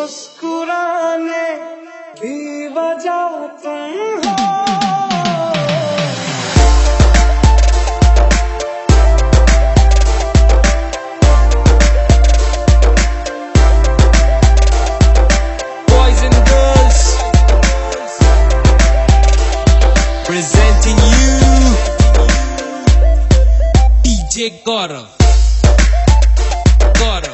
मुस्कुराने की वजह तुम हो। Presenting you DJ Gaurav Gaurav